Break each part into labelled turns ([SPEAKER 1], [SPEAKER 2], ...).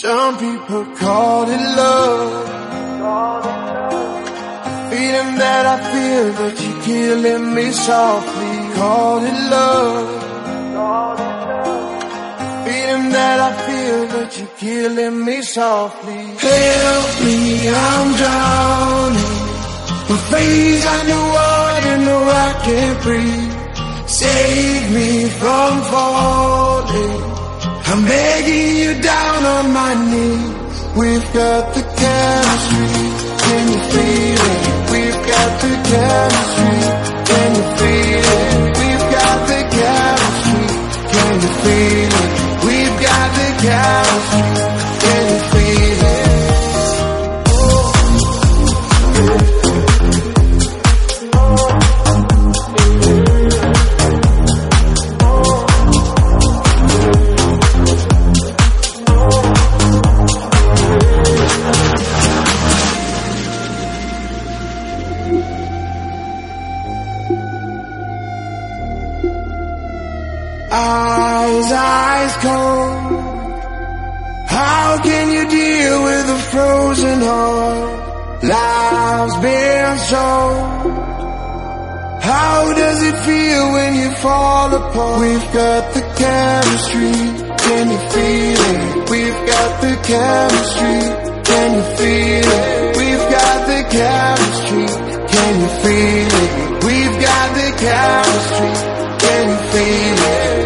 [SPEAKER 1] Some people call it love. Feeling that I feel, but you're killing me softly. Call it love. Feeling that I feel, but you're killing me softly. Help me, I'm drowning. My face underwater, no, I can't breathe. Save me from falling. I'm begging you down on my knees. We've got the chemistry. Can you feel it? We've got the chemistry. Can you feel it? We've got the chemistry. Can you feel it? We've got the chemistry. Can you feel it? losing hope. Life's been sold. How does it feel when you fall apart? We've got the chemistry, can you feel it? We've got the chemistry, can you feel it? We've got the chemistry, can you feel it? We've got the chemistry, can you feel it?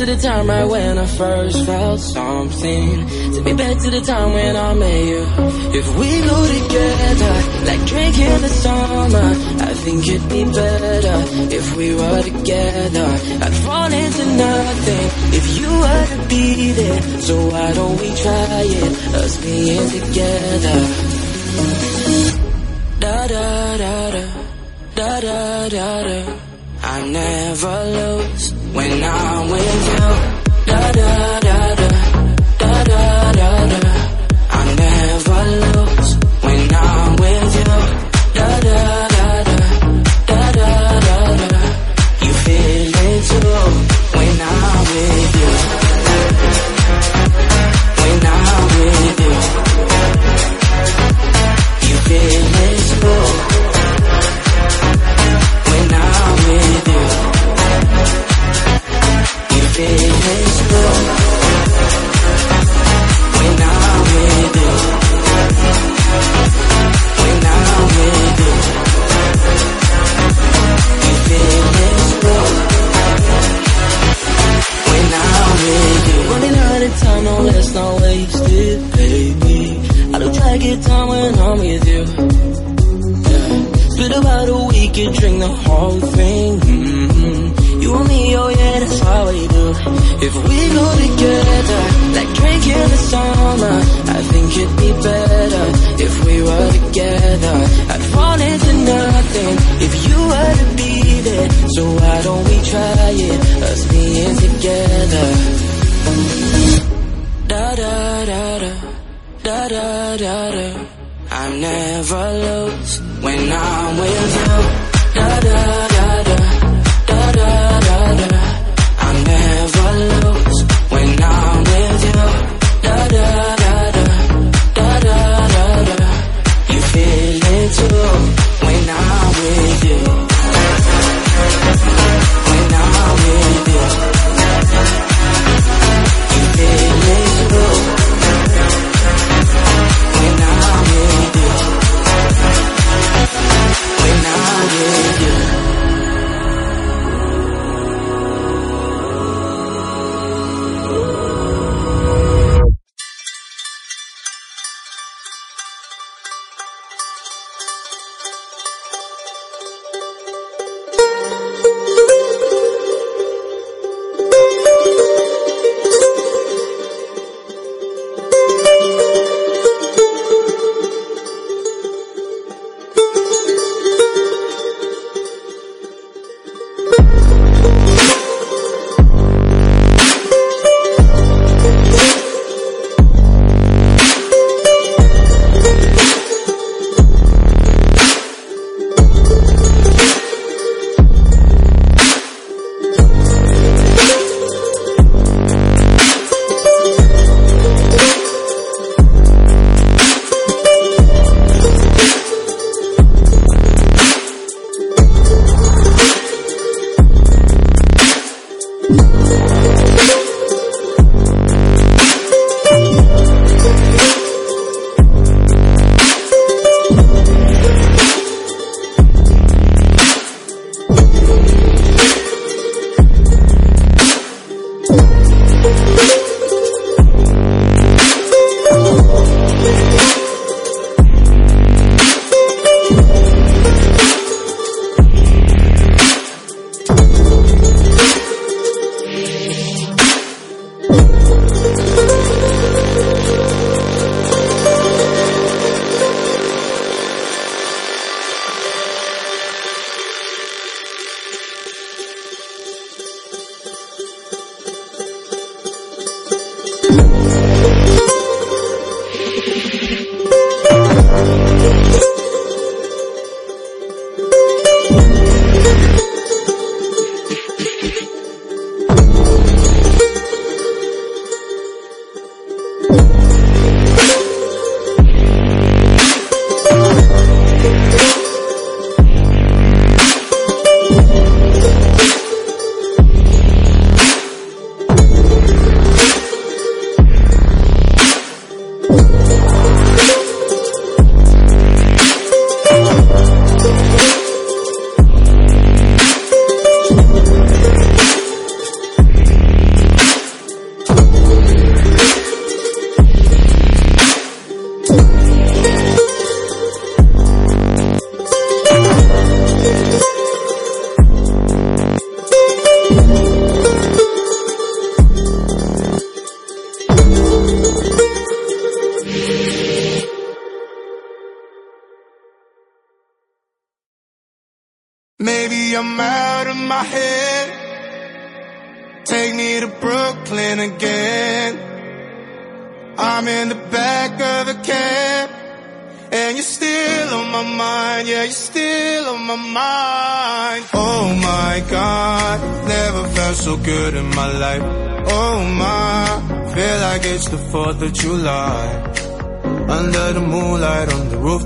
[SPEAKER 2] To the time right when I first felt something. Take me back to the time when I met you. If we go together, like drinking the summer, I think it'd be better if we were together. I'd fall into nothing if you were to be there. So why don't we try it, us being together? Da da da da, da da da da. I never lose when I'm with you. Da da da da, da da da da. I never lose when I'm with you. Da da da da, time, no let's not waste it, baby. I do try to get time when I'm with you. Yeah. Spit about a week and drink the whole thing. Mm-hmm. You and me, oh yeah, that's how we do. If we go together, like drinking the summer, I think it'd be better if we were together. I'd fall into nothing if you were to be there. So why don't we try it, us being together? Da da da da, da da da da. I never lose when I'm with you. Da da da da, da da da da. I never lose when I'm with you. Da da da da,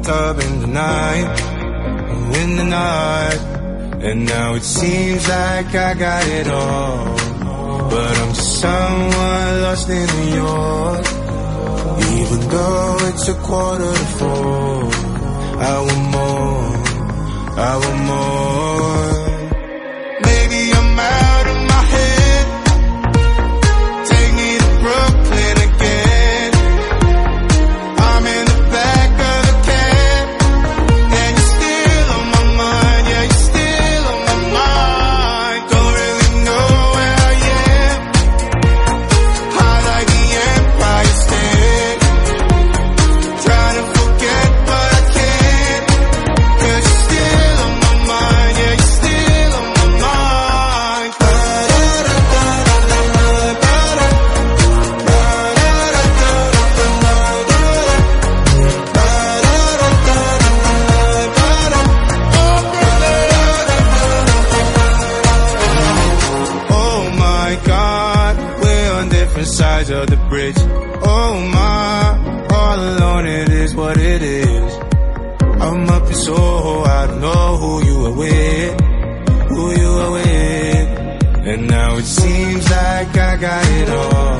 [SPEAKER 3] up in the night, in the night. And now it seems like I got it all. But I'm somewhat lost in New York. Even though it's a quarter to four, I want more, I want more. it all.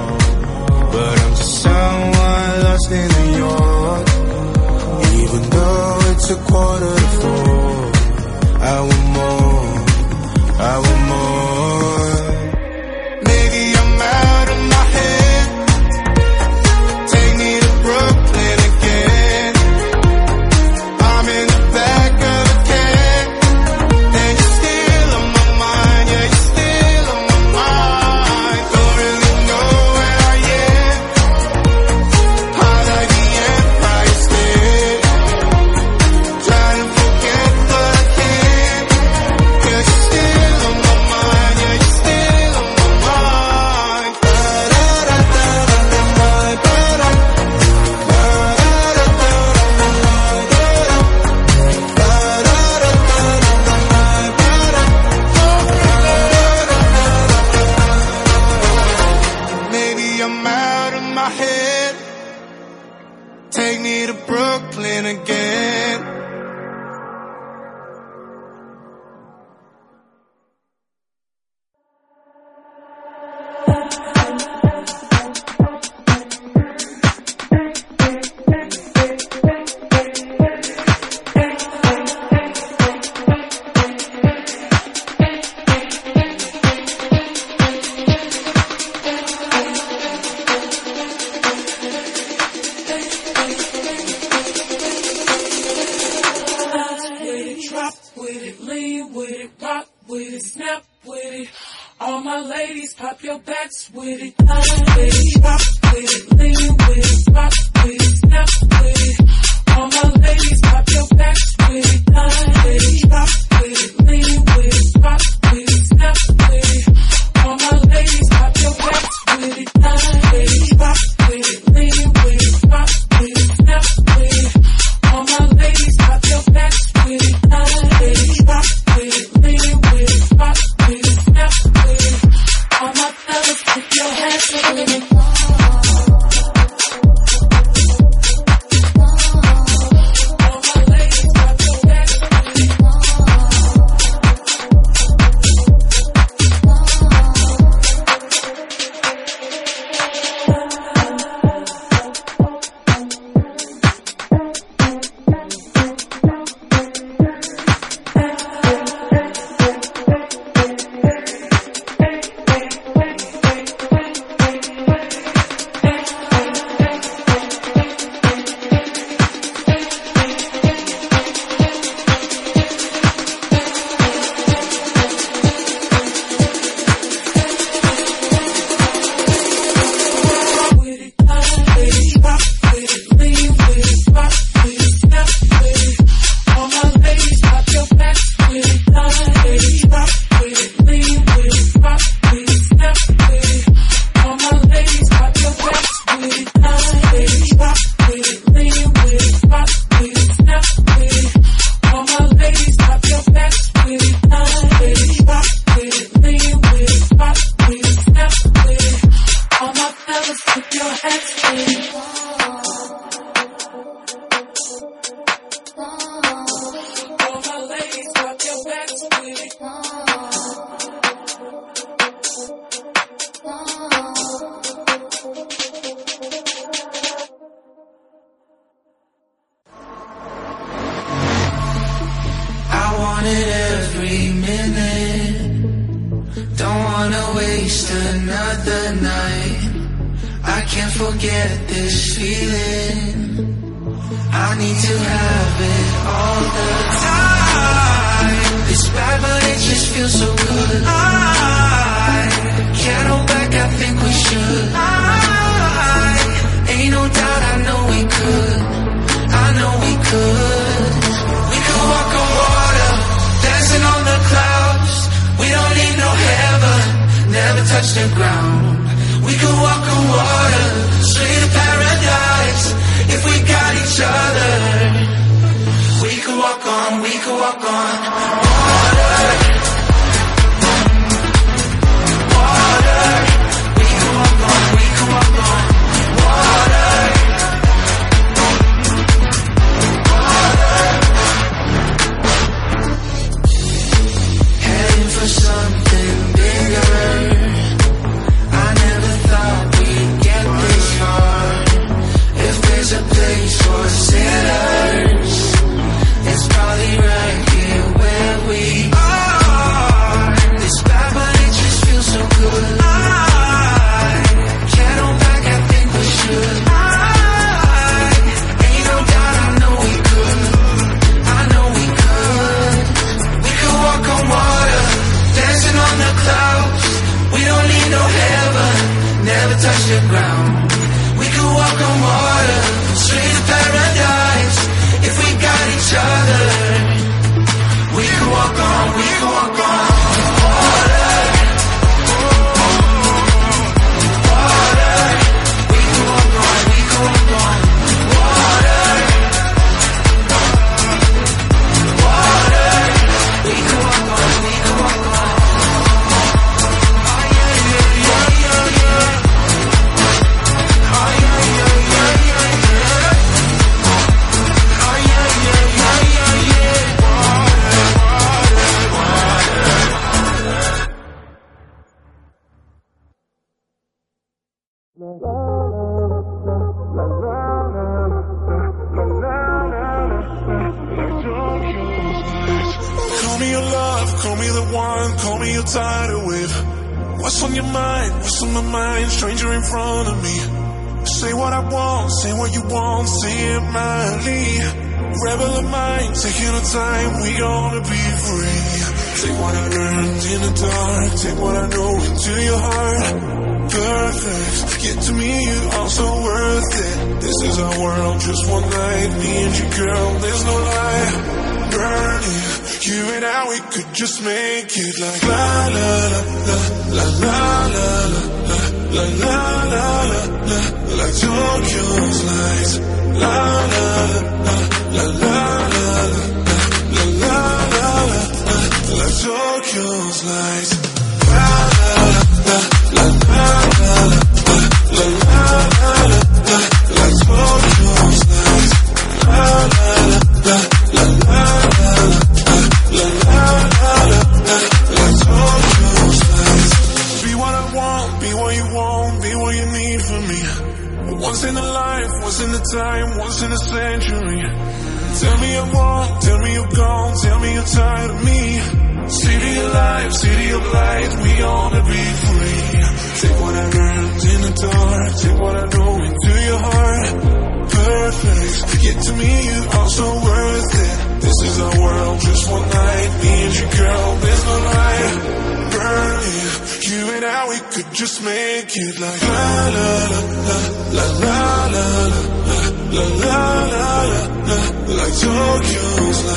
[SPEAKER 4] Tokyo's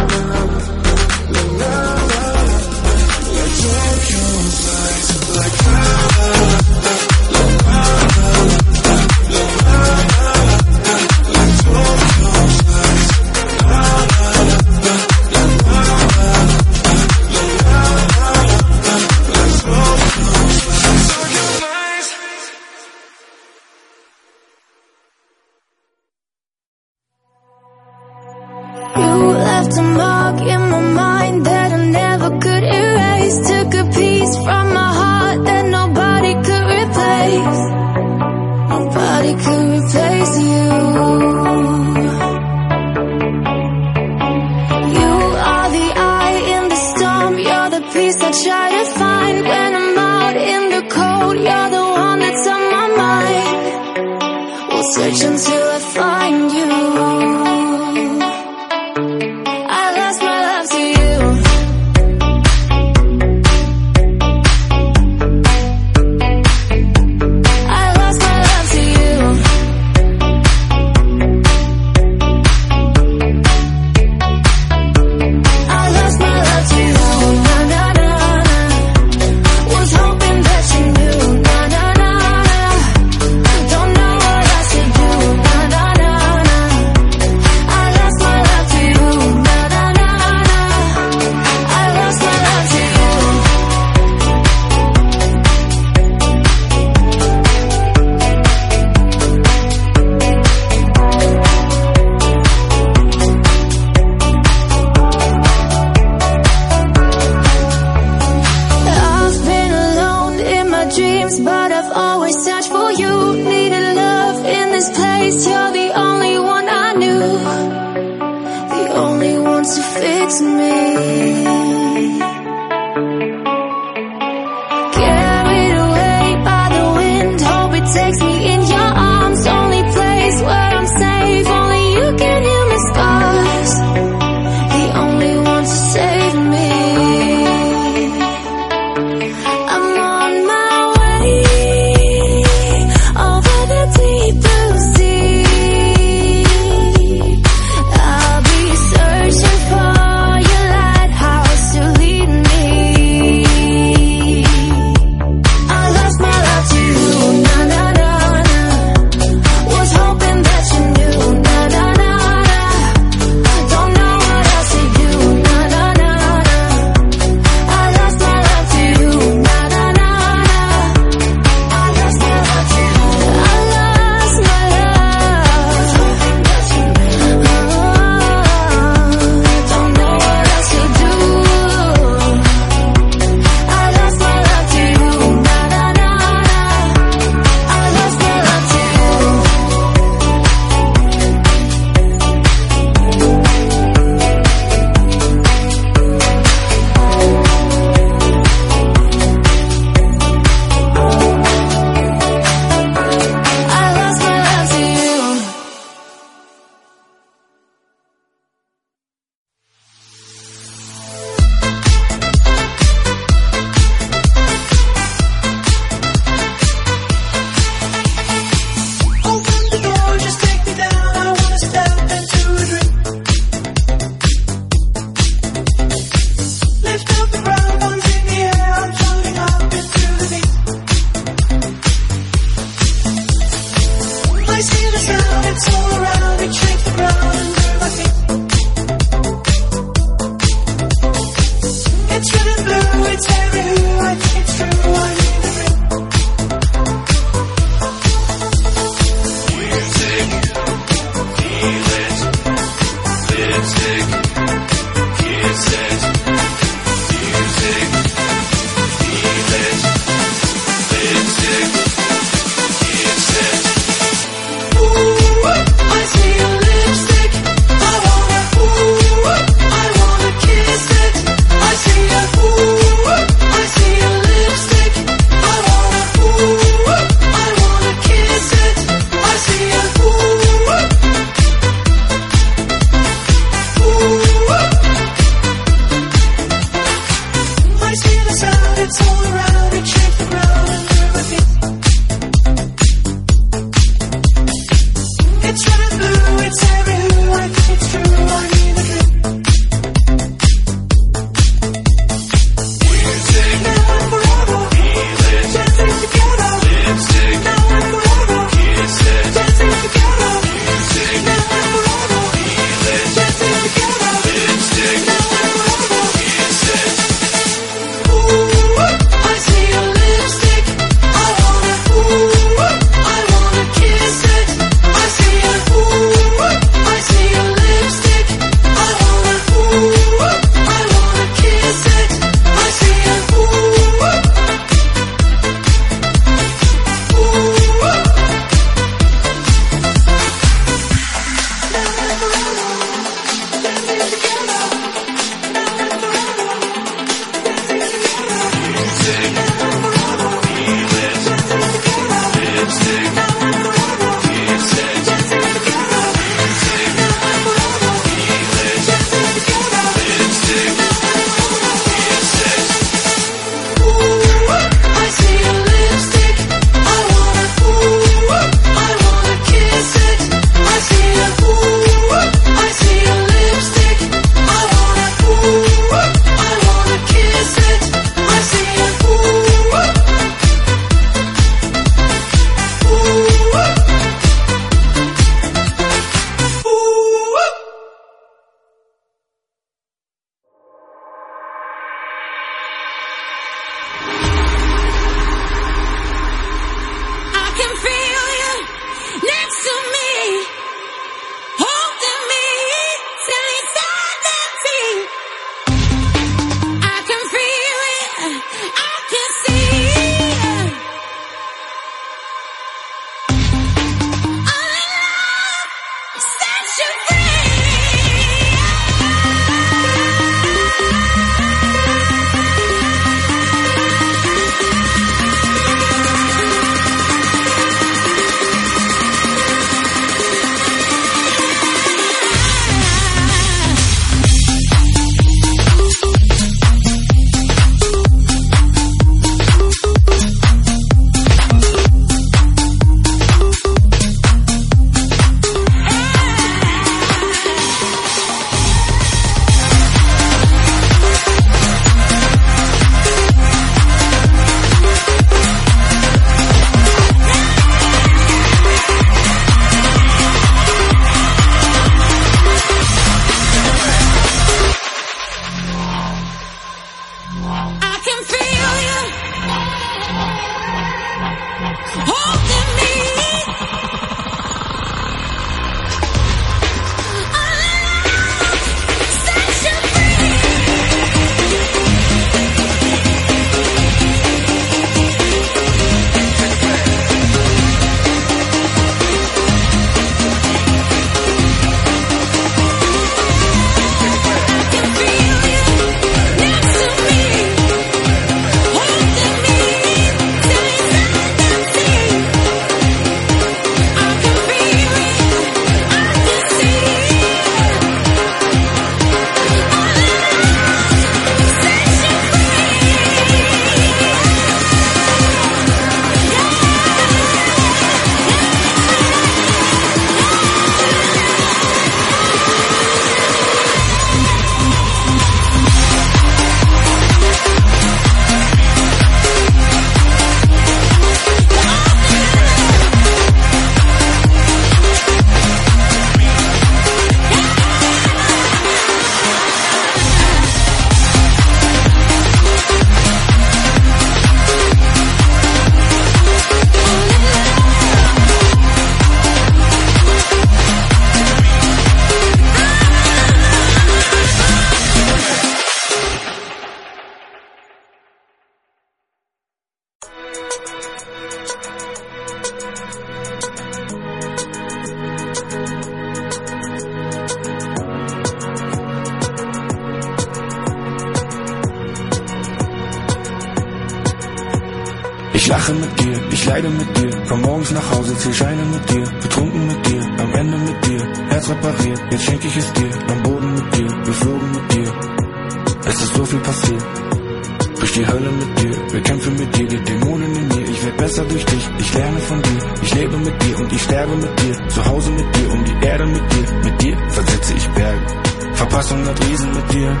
[SPEAKER 5] und ich sterbe mit dir. Zu Hause mit dir, um die Erde mit dir. Mit dir versetze ich Berge. Verpasse 100 Riesen mit dir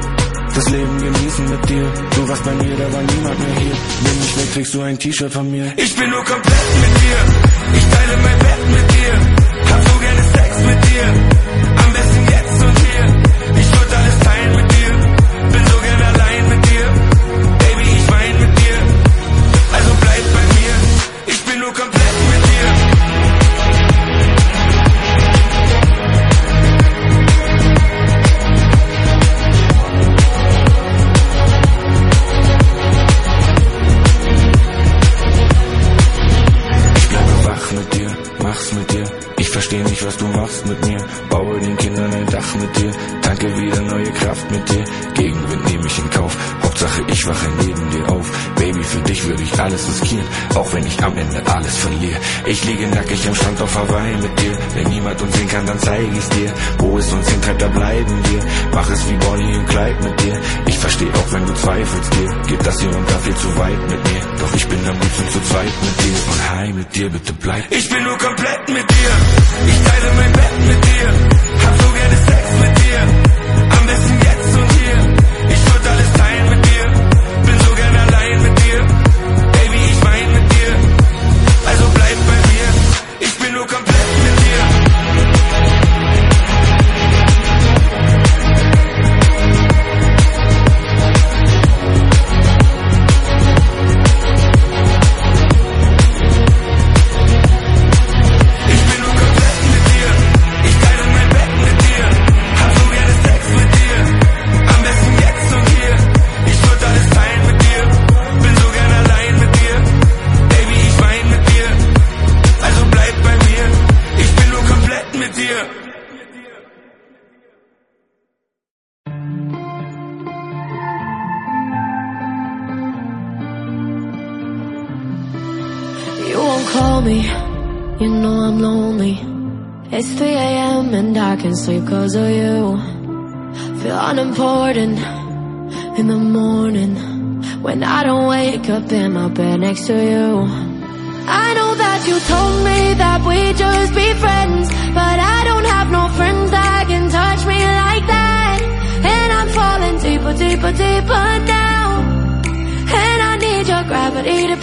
[SPEAKER 5] das Leben genießen mit dir. Du warst bei mir, da war niemand mehr hier. Nimm mich mit, kriegst du ein T-Shirt von mir.
[SPEAKER 6] Ich bin nur komplett mit dir. Ich teile mein Bett mit dir. Am
[SPEAKER 5] Ende alles verliere. Ich liege nackig am Strand auf Hawaii mit dir. Wenn niemand uns sehen kann, dann zeige ich's dir. Wo es uns hintreibt, da bleiben wir. Mach es wie Bonnie und Clyde mit dir. Ich versteh auch, wenn du zweifelst dir. Geht das hier und da viel zu weit mit mir. Doch ich bin am liebsten zu zweit mit dir. Und hi mit dir, bitte bleib.
[SPEAKER 6] Ich bin nur komplett mit dir. Ich teile mein Bett mit dir. Hab so gerne Sex mit dir.
[SPEAKER 7] Sleep cause of you. Feel unimportant in the morning when I don't wake up in my bed next to you. I know that you told me that we just be friends, but I don't have no friends that can touch me like that. And I'm falling deeper, deeper, deeper down And I need your gravity to.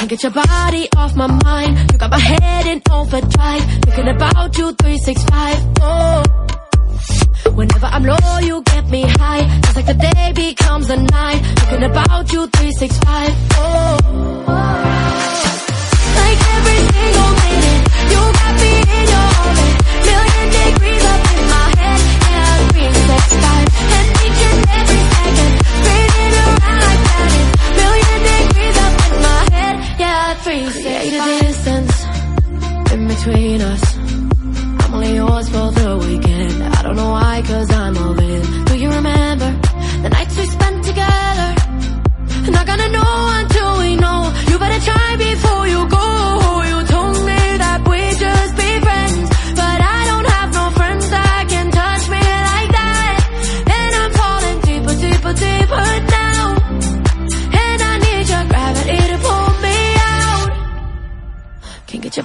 [SPEAKER 7] Can't get your body off my mind. You got my head in overdrive. Thinking about you 365. Oh. Whenever I'm low, you get me high. Just like the day becomes the night. Thinking about you 365. Oh. Like every single minute, you got me in between us. I'm only yours for the weekend. I don't know why, cause I'm all in. Do you remember the nights we spent together? Not gonna know until we know. You better try before you go.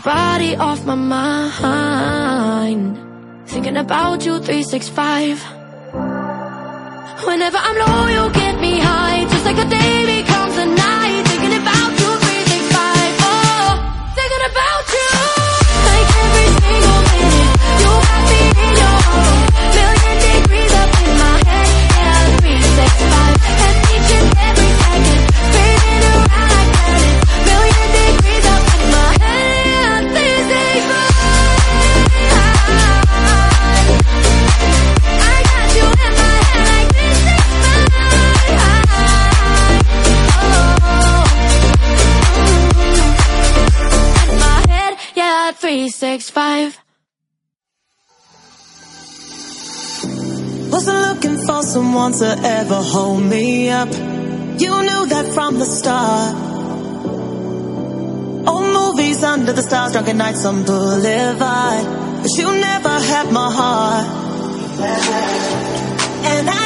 [SPEAKER 7] Body off my mind. Thinking about you 365. Whenever I'm low, you get me high. Just like the day becomes the night. Thinking about you 365. Oh, thinking about you. Like every single minute. You got me in your orbit. 365.
[SPEAKER 8] Wasn't looking for someone to ever hold me up. You knew that from the start. Old movies under the stars, drunken nights on Boulevard. But you never had my
[SPEAKER 9] heart.
[SPEAKER 7] And I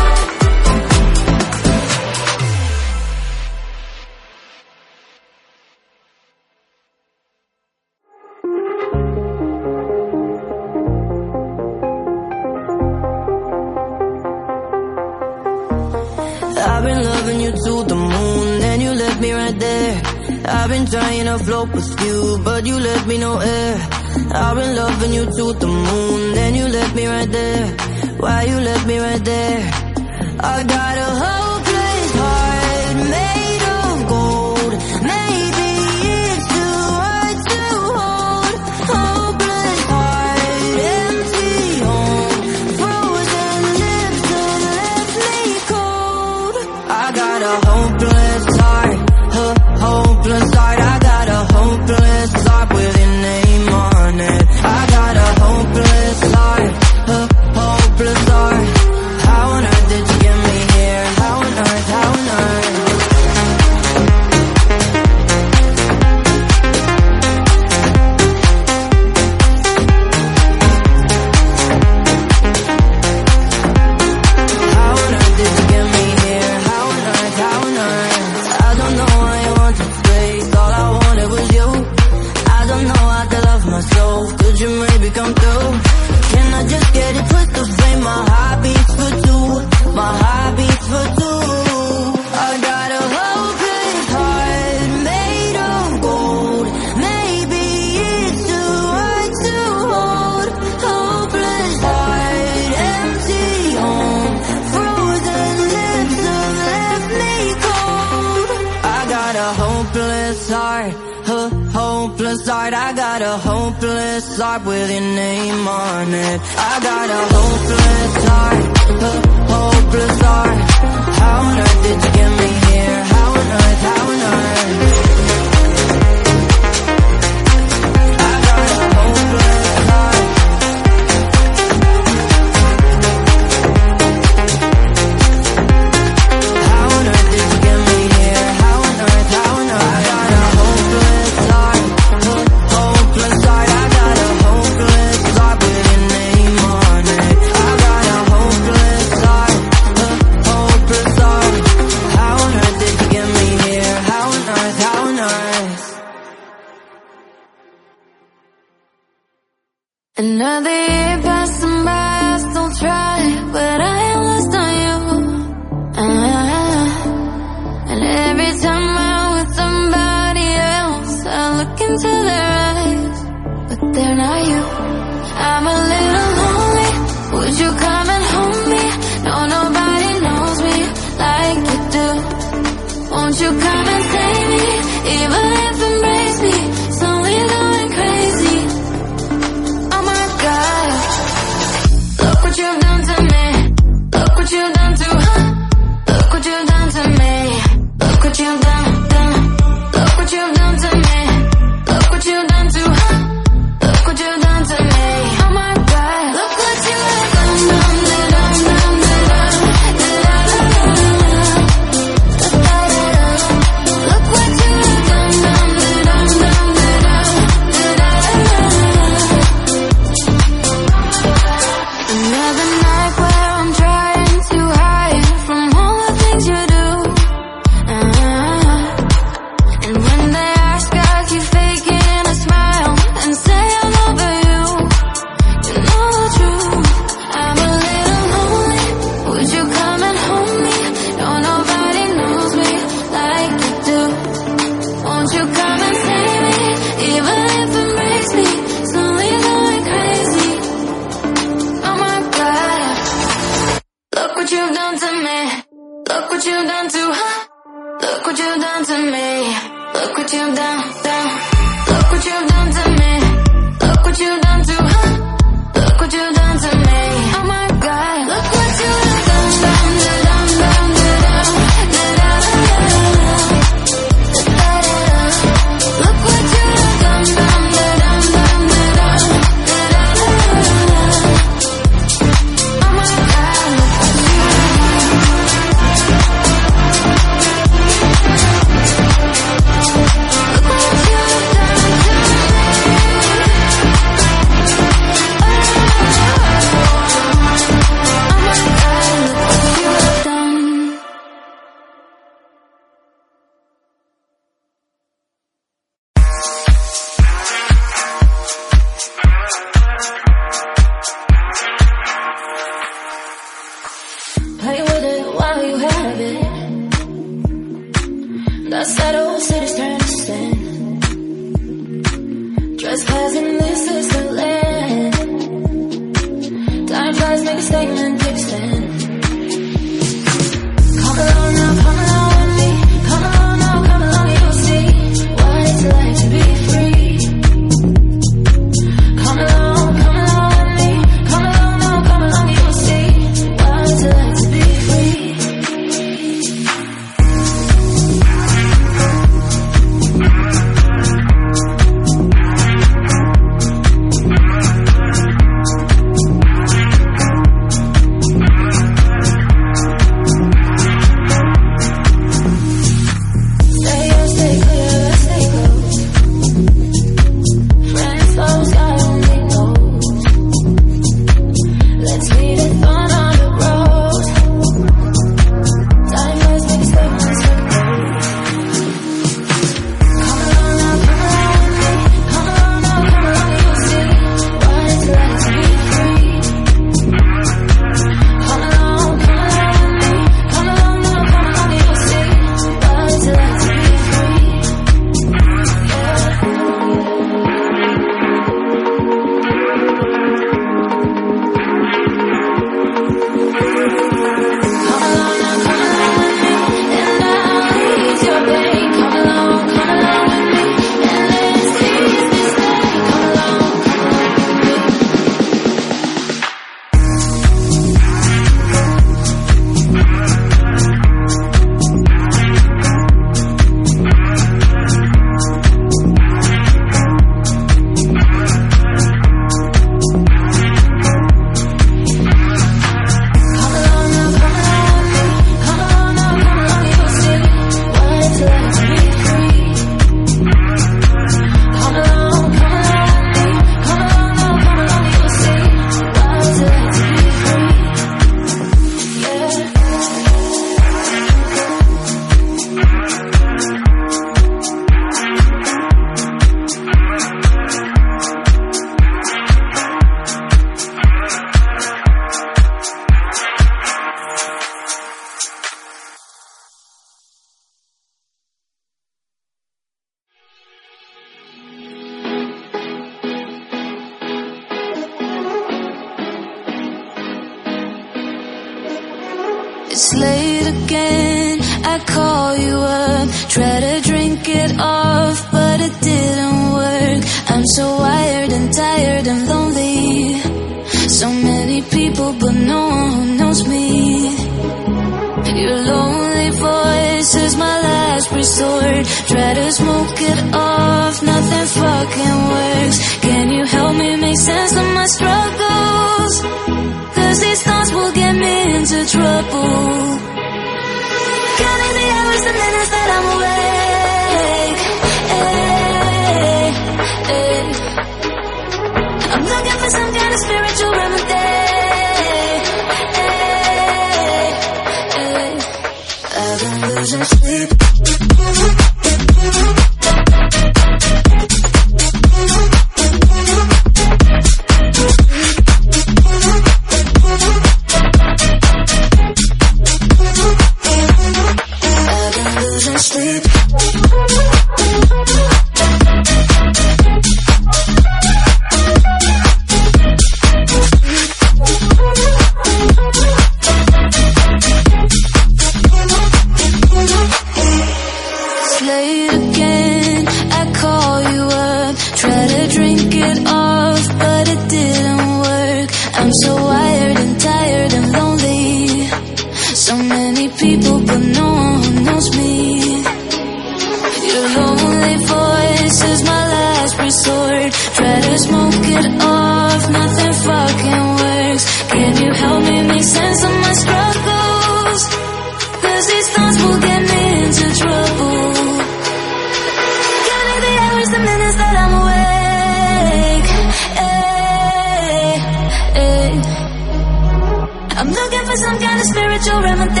[SPEAKER 7] some kind of spiritual remedy.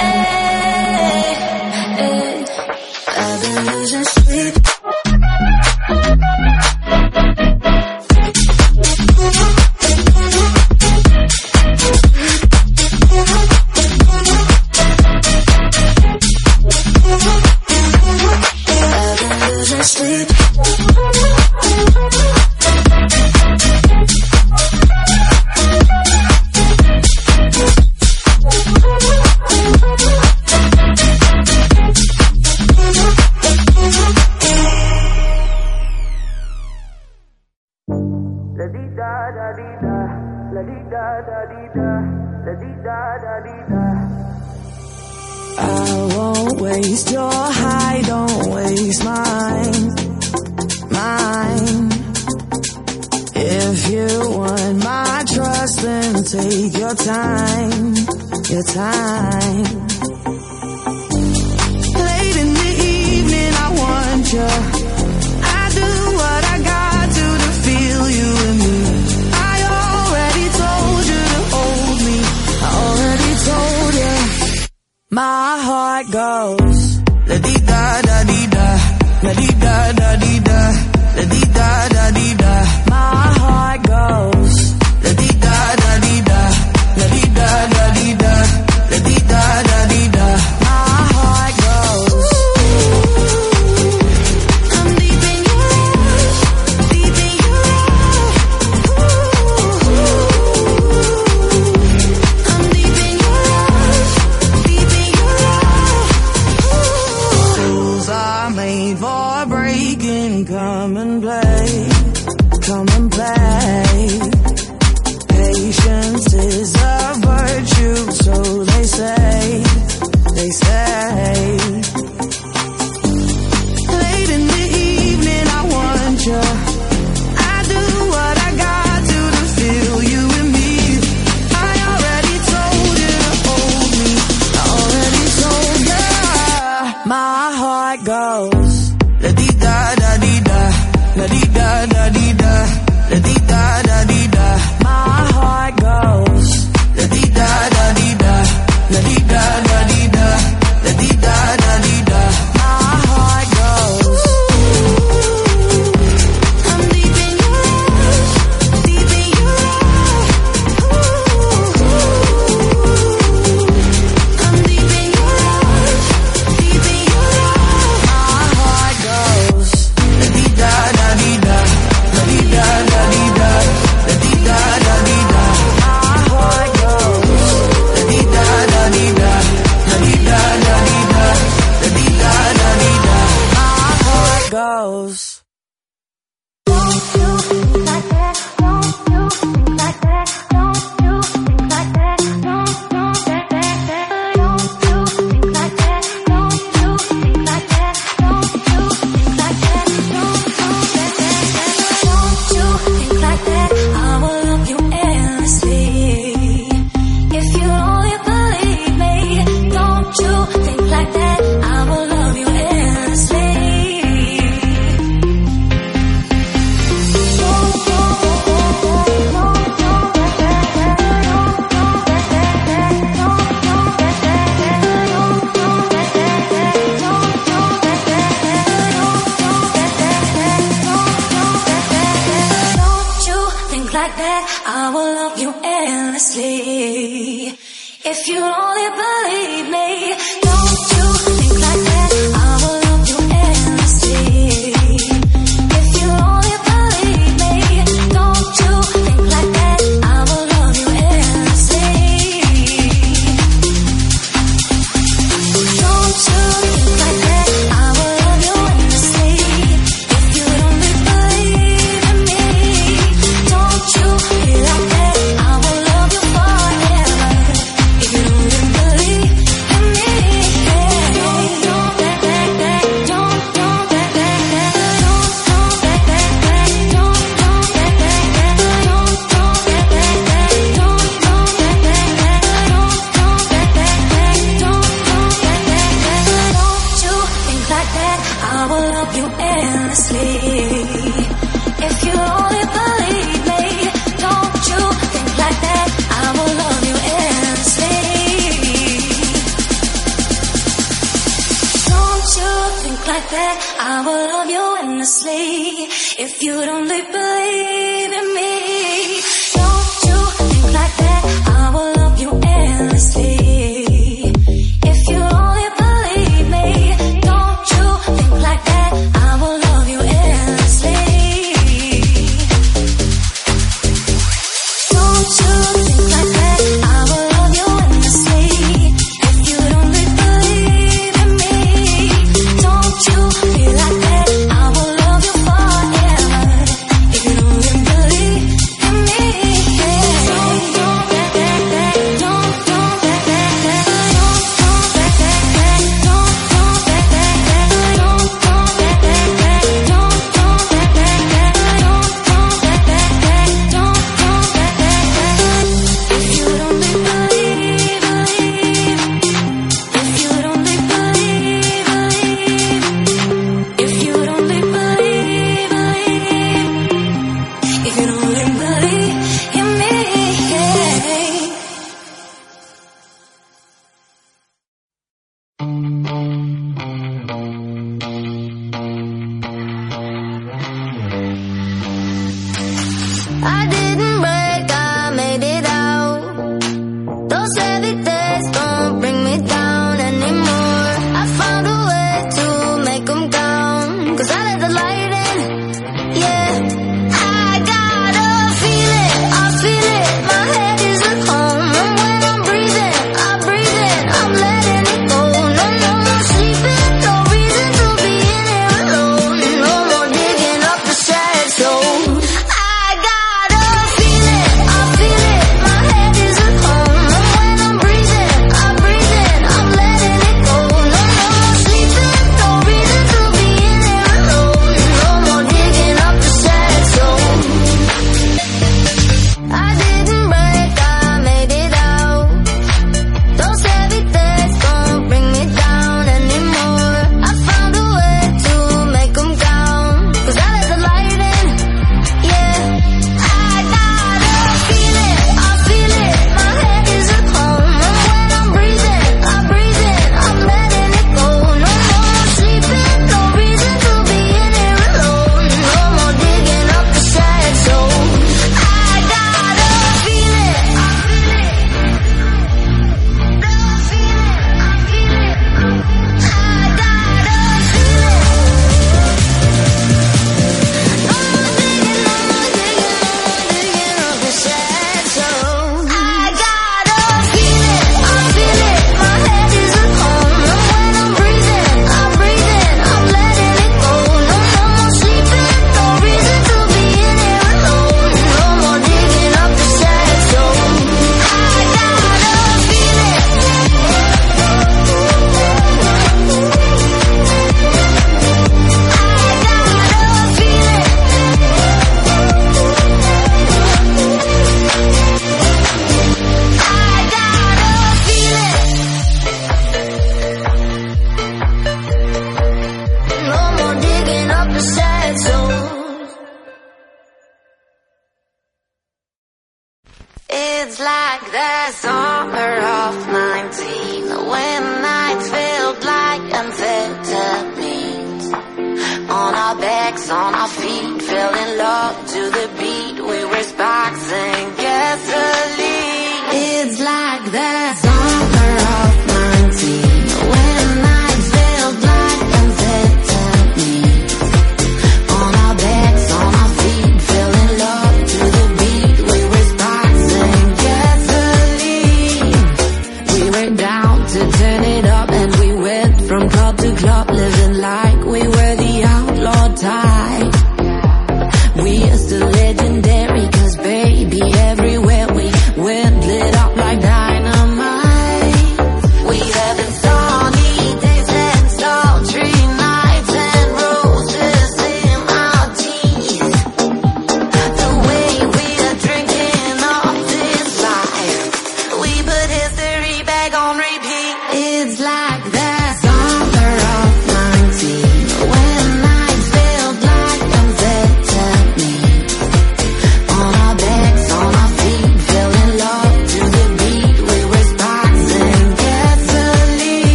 [SPEAKER 7] Hey, hey. I've been losing sleep.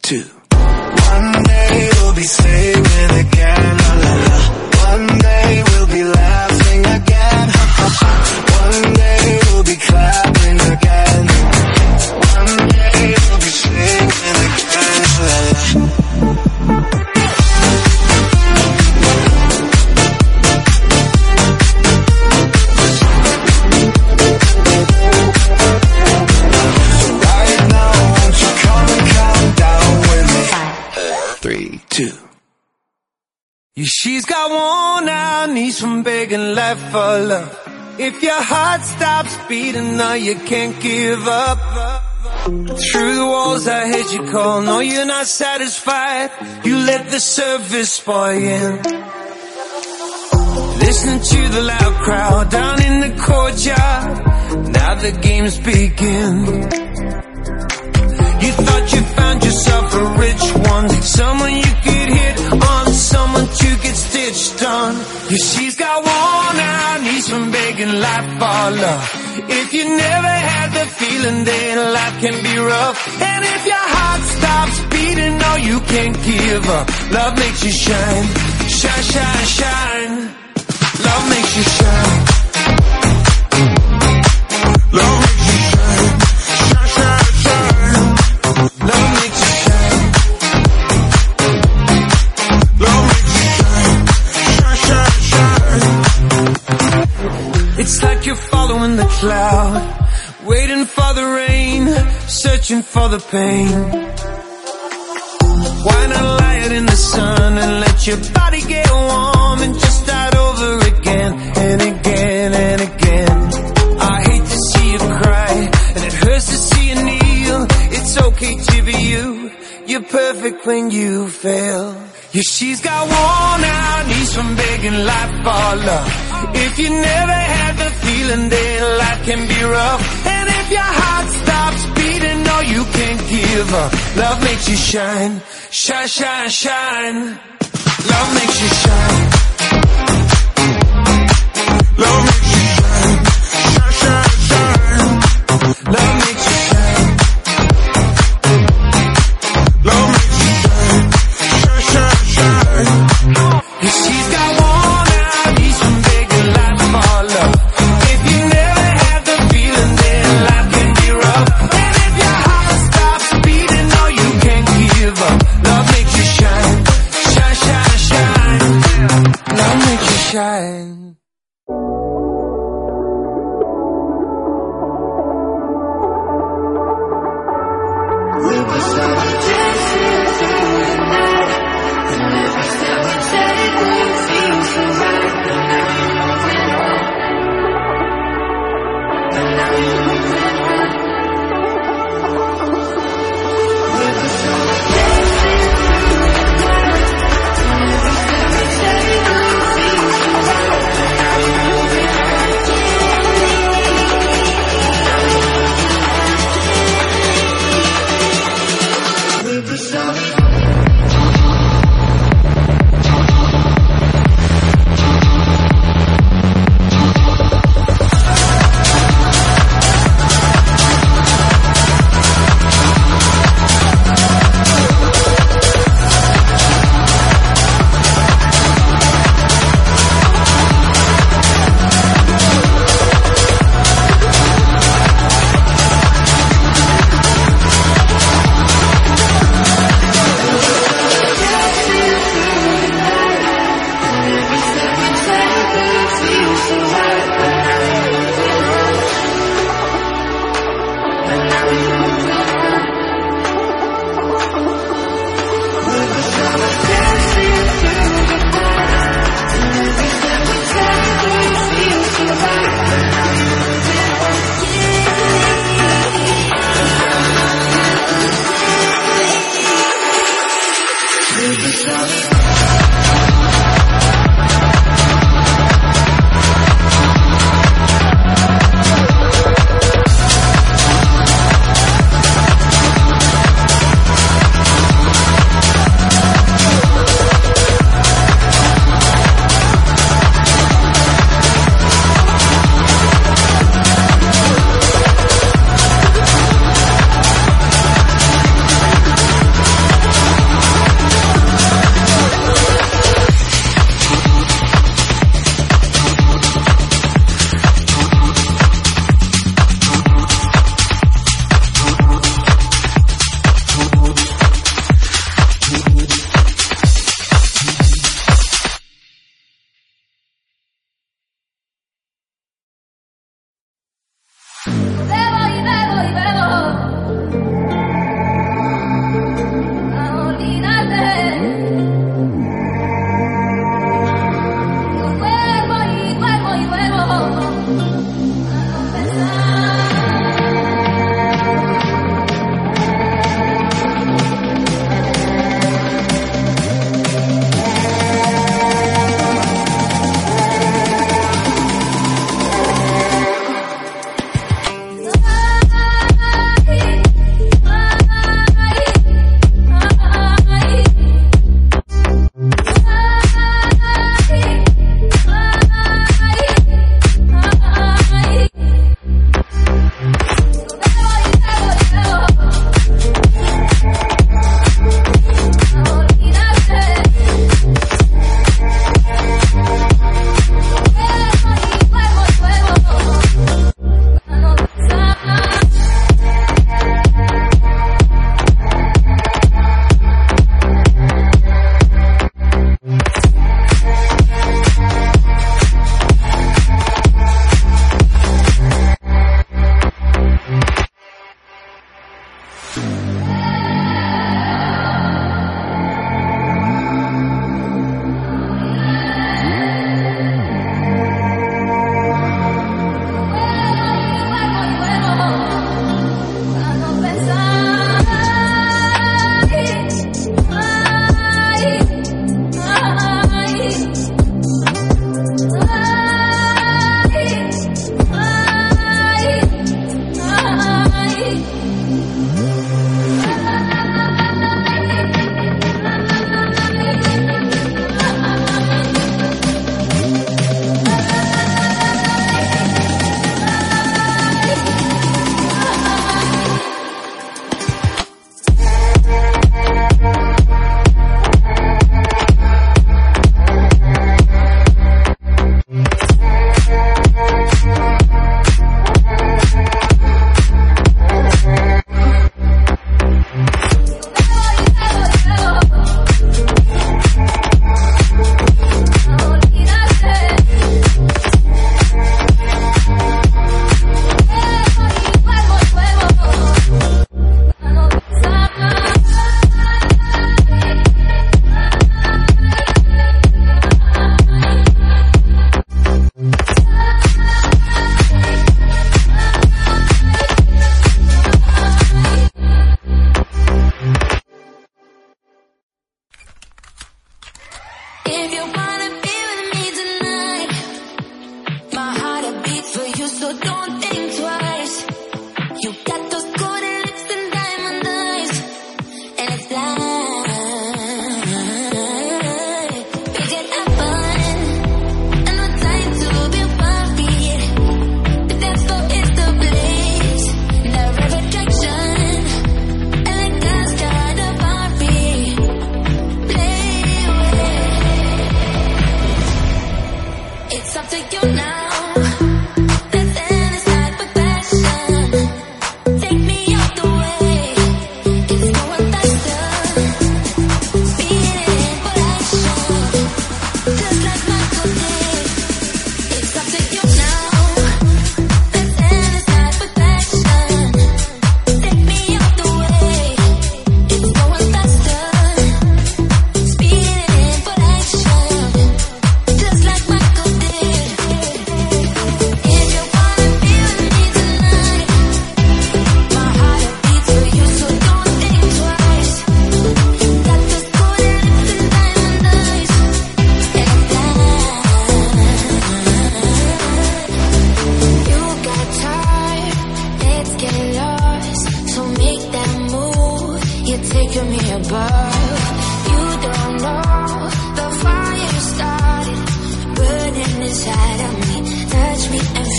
[SPEAKER 7] 22. From big and life
[SPEAKER 2] for love. If your heart stops beating, no, you can't give up. Through the walls I heard you call, no, you're not satisfied. You let the surface spoil you. Listen to the loud crowd down in the courtyard. Now the game's begin. You thought you found yourself a rich one, someone you could Stitched stitch, done. Yeah, she's got worn out knees from begging life for love. If you never had the feeling then life can be rough, and if your heart stops beating, no, you can't give up. Love makes you shine, shine, shine, shine. Love makes you shine. Love cloud Waiting for the rain Searching for the pain. Why not lie out in the sun And let your body get warm And just start over again And again and again? I hate to see you cry And it hurts to see you kneel. It's okay to be you. You're perfect when you fail. Yeah, she's got worn out knees from begging life for love. If you never had the feeling that life can be rough, and if your heart stops beating, no, you can't give up. Love makes you shine, shine, shine, shine. Love makes you shine. Love makes you shine, shine, shine, shine. Love makes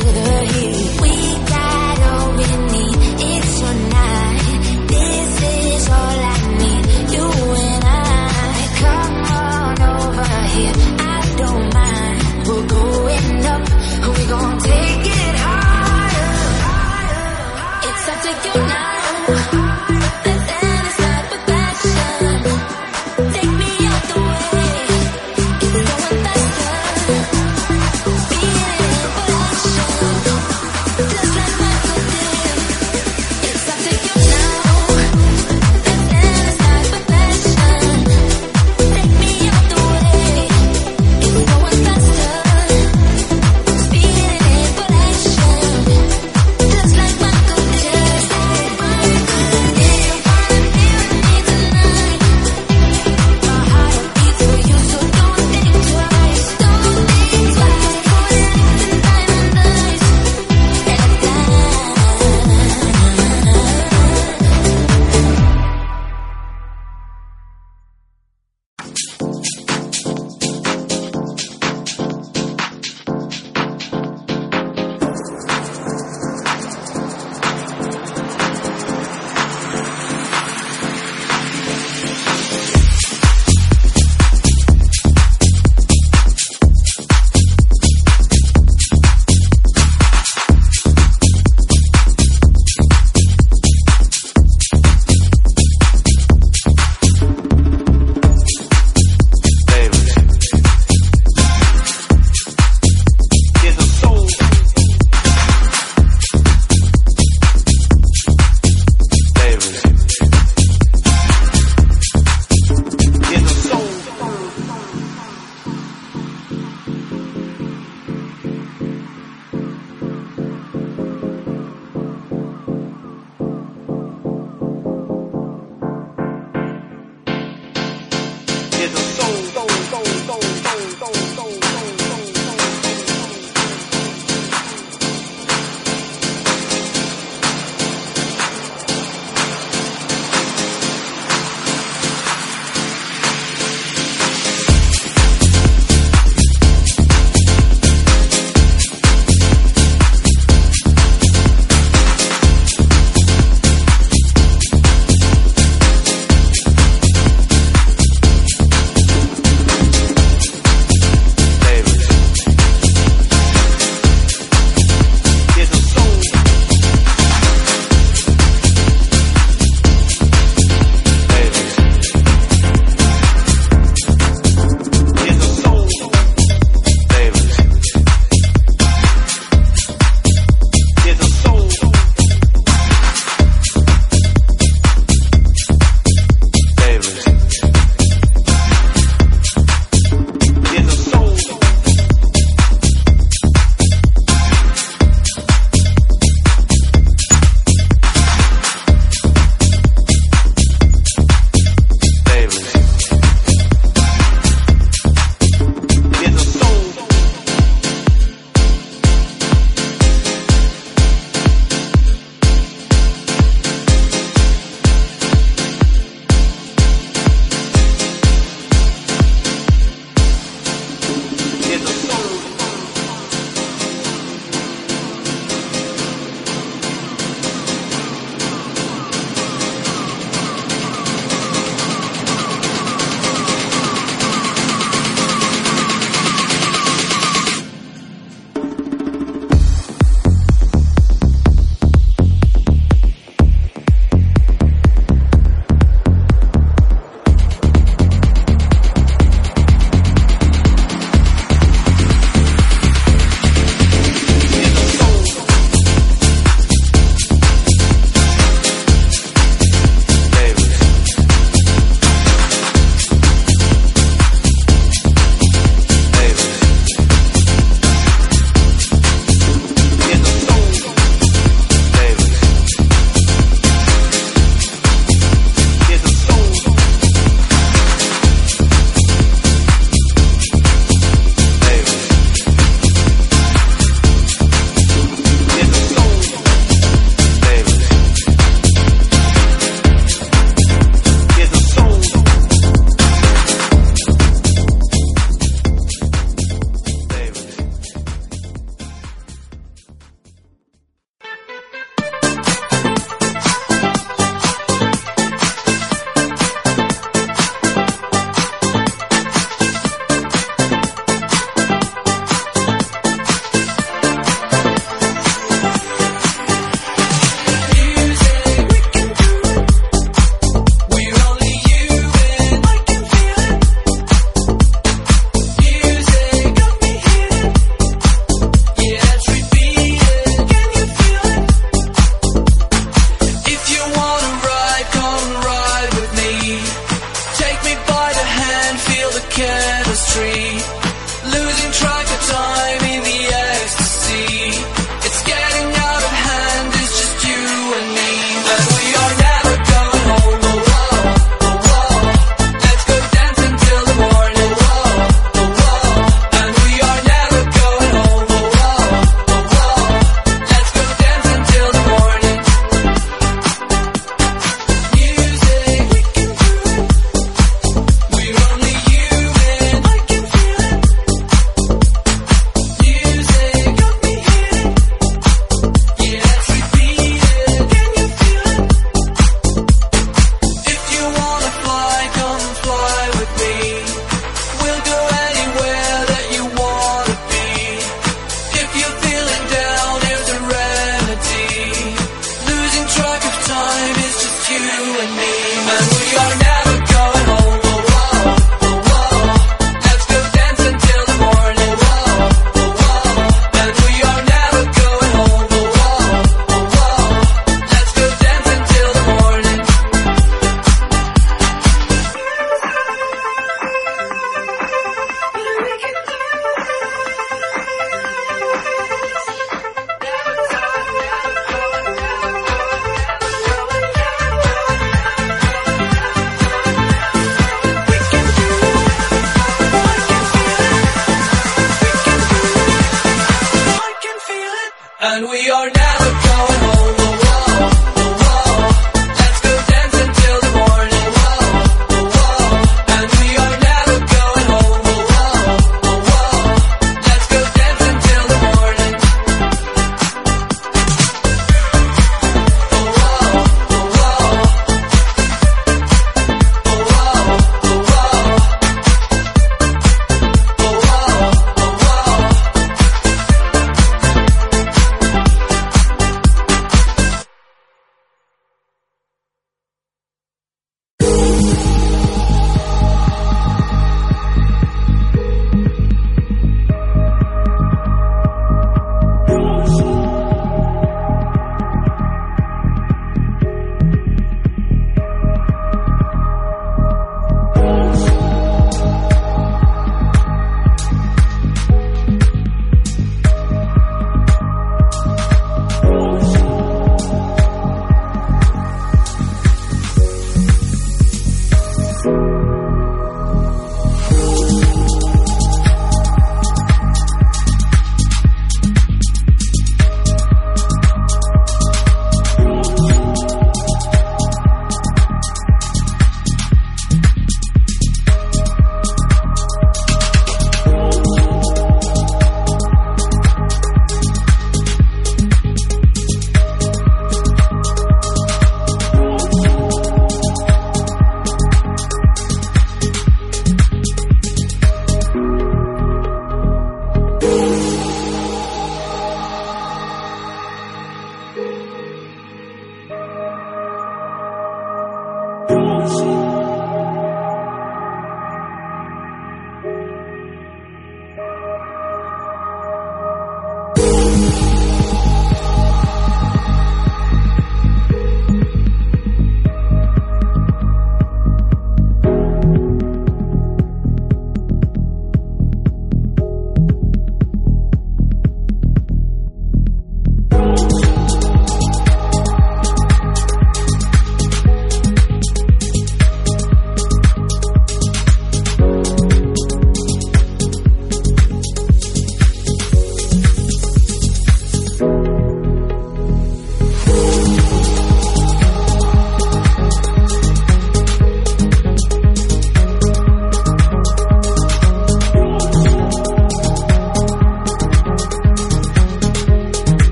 [SPEAKER 1] to the
[SPEAKER 10] heat.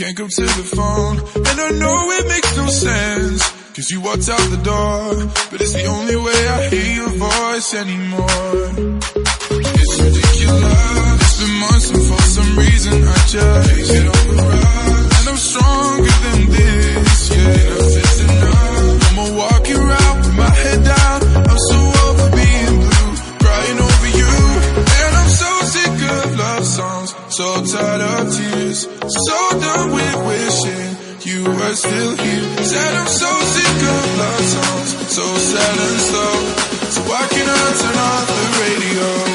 [SPEAKER 10] Can't come to the phone, and I know it makes no sense. Cause you walked out the door, but it's the only way I hear your voice anymore. It's ridiculous, it's been months and for some reason I just hit on the ride. And I'm stronger than this, yeah. you are still here. Said I'm so sick of love songs, so sad and slow. So why can't I turn off the radio?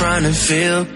[SPEAKER 2] trying to feel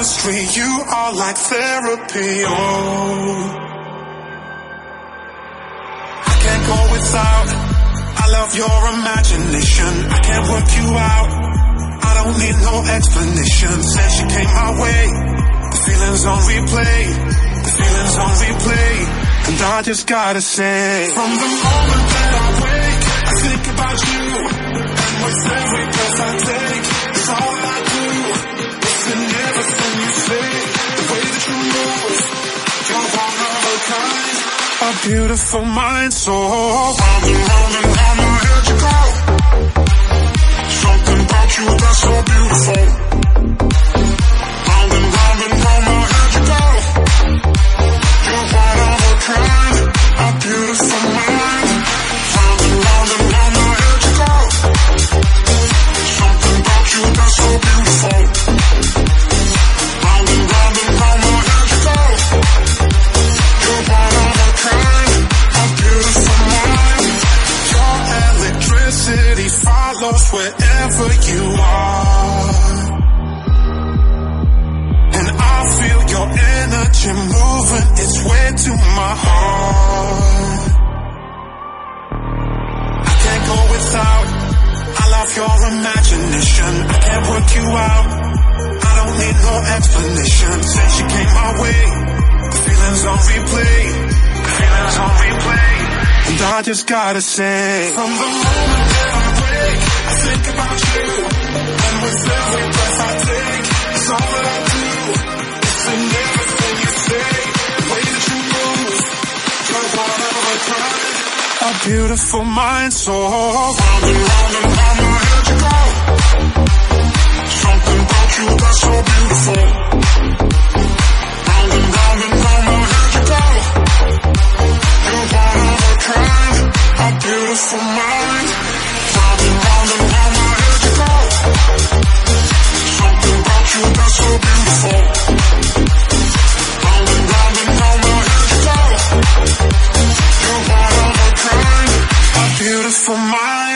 [SPEAKER 11] chemistry, you are like therapy, oh. I can't go without. I love your imagination. I can't work you out. I don't need no explanation. Since you came my way, the feelings on replay. The feelings on replay. And I just gotta say, from the moment that I wake, I think about you. And with every breath I take, it's all I a beautiful mind. So round and round and round my head you go. Something about you that's so beautiful. Round and round and round head you go. You're one of a kind, a beautiful mind. Round and round and round head you go. Something about you that's so beautiful. Energy moving its way to my heart. I can't go without. I love your imagination. I can't work you out. I don't need no explanation. Since you came my way, feelings on replay. Feelings on replay. And I just gotta say, from the moment that I wake, I think about you. And with every breath I take, it's all that I do. Listen everything a beautiful mind. So round and round and round my head you go. Something about you that's so beautiful. Round and round and round my head you go. You're one of a kind, a beautiful mind. Round and round and round my head you go. Something about you that's so beautiful. Beautiful mind.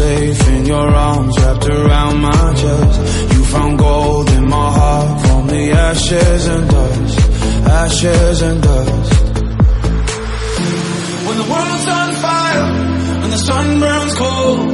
[SPEAKER 2] safe in your arms wrapped around my chest. You found gold in my heart from the ashes and dust Ashes and dust. When the world on fire and the sun burns cold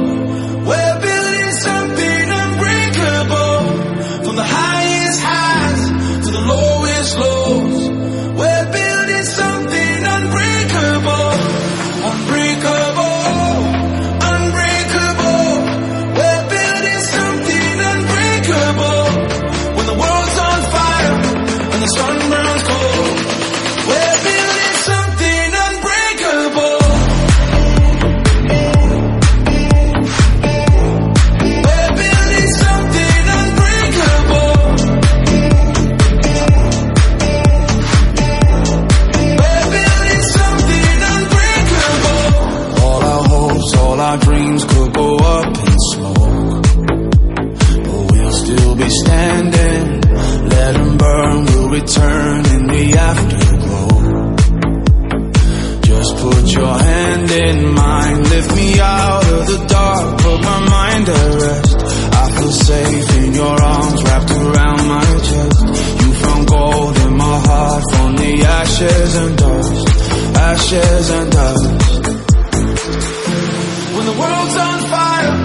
[SPEAKER 2] ashes and dust. When the world's on fire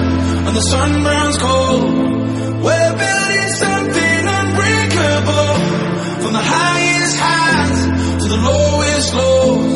[SPEAKER 2] and the sun burns cold, we're building something unbreakable. From the highest highs to the lowest lows.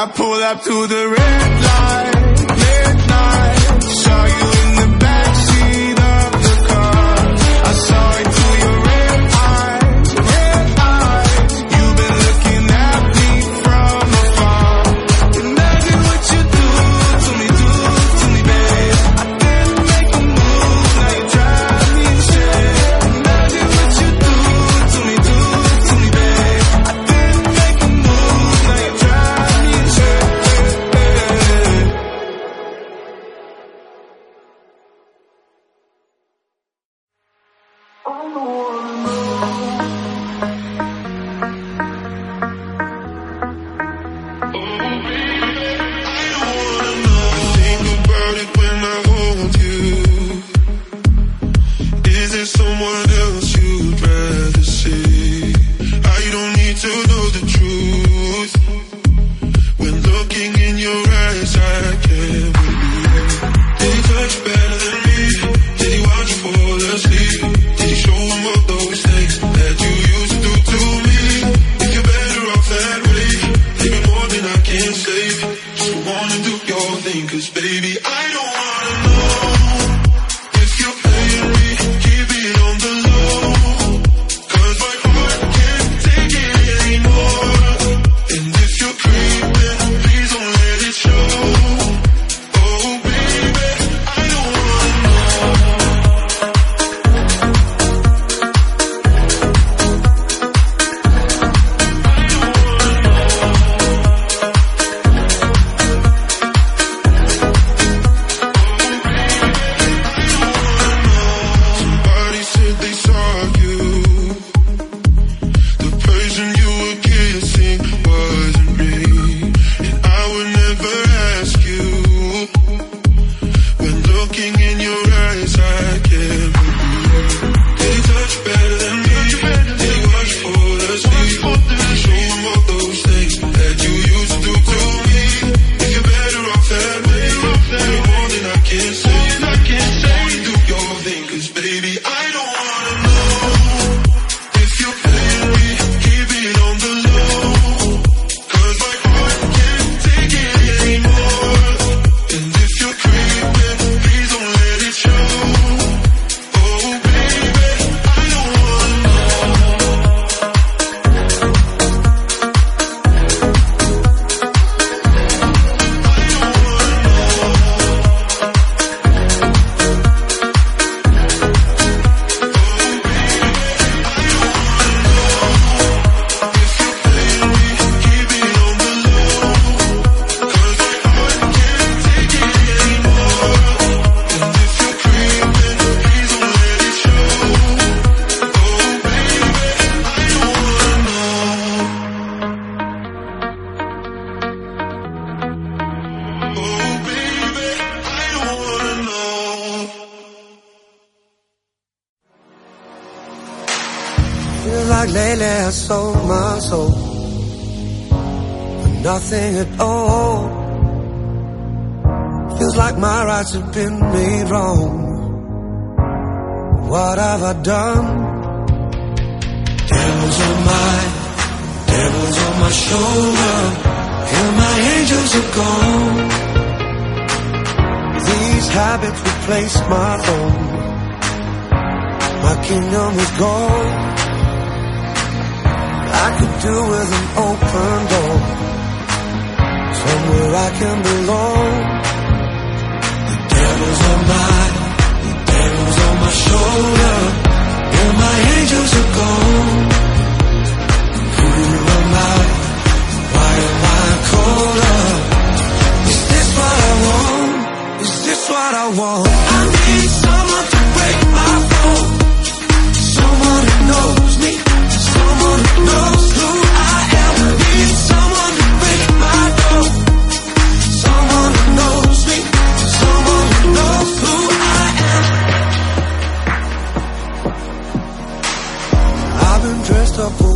[SPEAKER 10] I
[SPEAKER 3] pull up to the red light,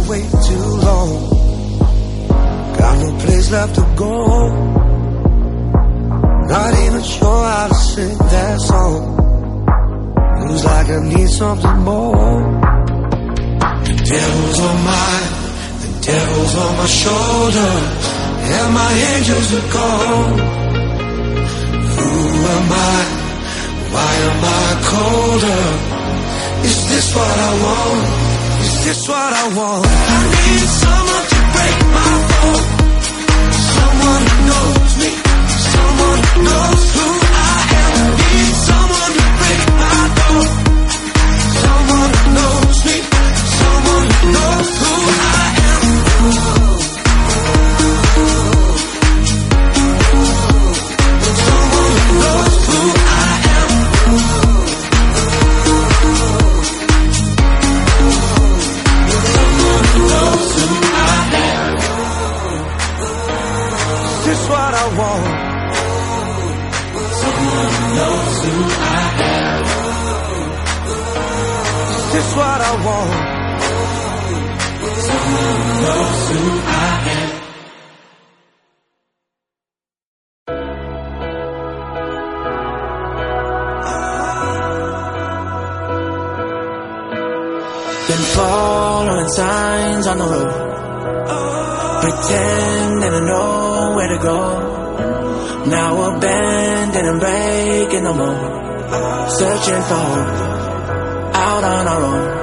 [SPEAKER 2] Wait too long. Got no place left to go. Not even sure how to sing that song. Feels like I need something more. The devil's on my, the devil's on my shoulder, and my angels are gone. Who am I? Why am I colder? Is this what I want? Is this what I want? I need someone to break my fall. Someone who knows me. Someone who knows who
[SPEAKER 1] what I want. Someone knows who I am.
[SPEAKER 2] Been following signs on the road. Pretend that I know where to go. Now abandoned and breaking the mold. Searching for hope on our own.